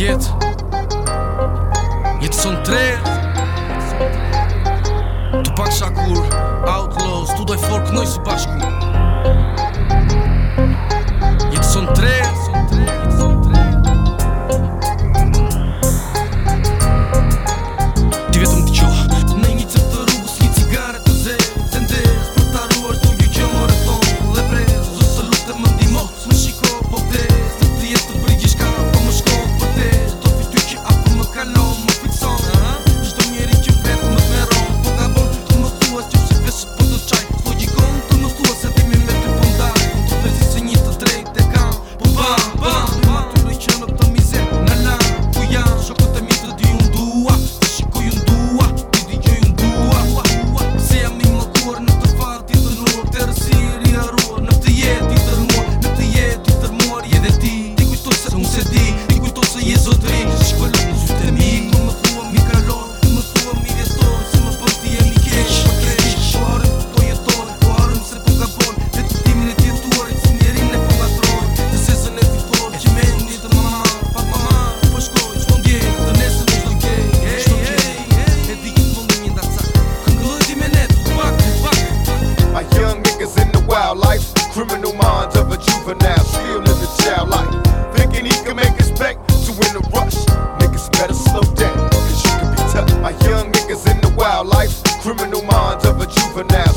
jetë Jetë sënë tre. Tupak Shakur Outlaws Tu doj fork nëj së bashku. Look to the city wild life. Criminal minds of a juvenile, still living child life. Thinking he can make his back to win the rush. Niggas better slow down, cause you can be tough. My young niggas in the wild life. Criminal minds of a juvenile.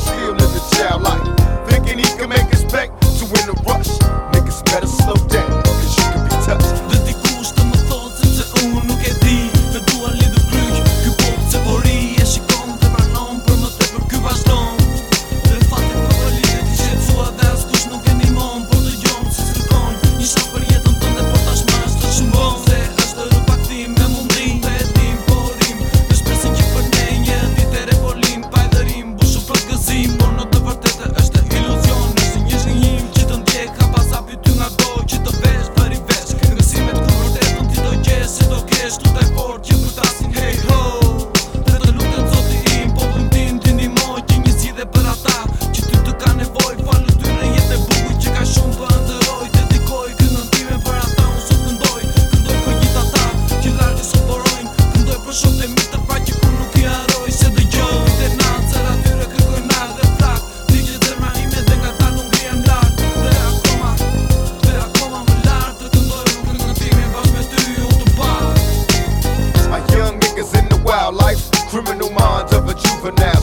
for now.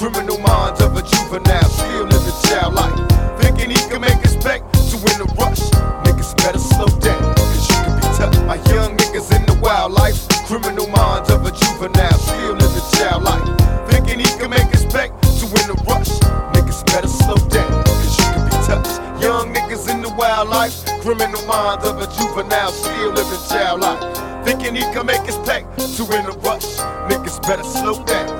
Criminal minds of a juvenile, still living child life. Thinking he can make his back to in a rush. Niggas better slow down, cause you can be touched My young niggas in the wildlife. Criminal minds of a juvenile, still living child life. Thinking he can make his back to in a rush. Niggas better slow down, cause you can be touched. Young niggas in the wildlife, criminal minds of a juvenile, still living child life. Thinking he can make his back to in a rush. Niggas better slow down.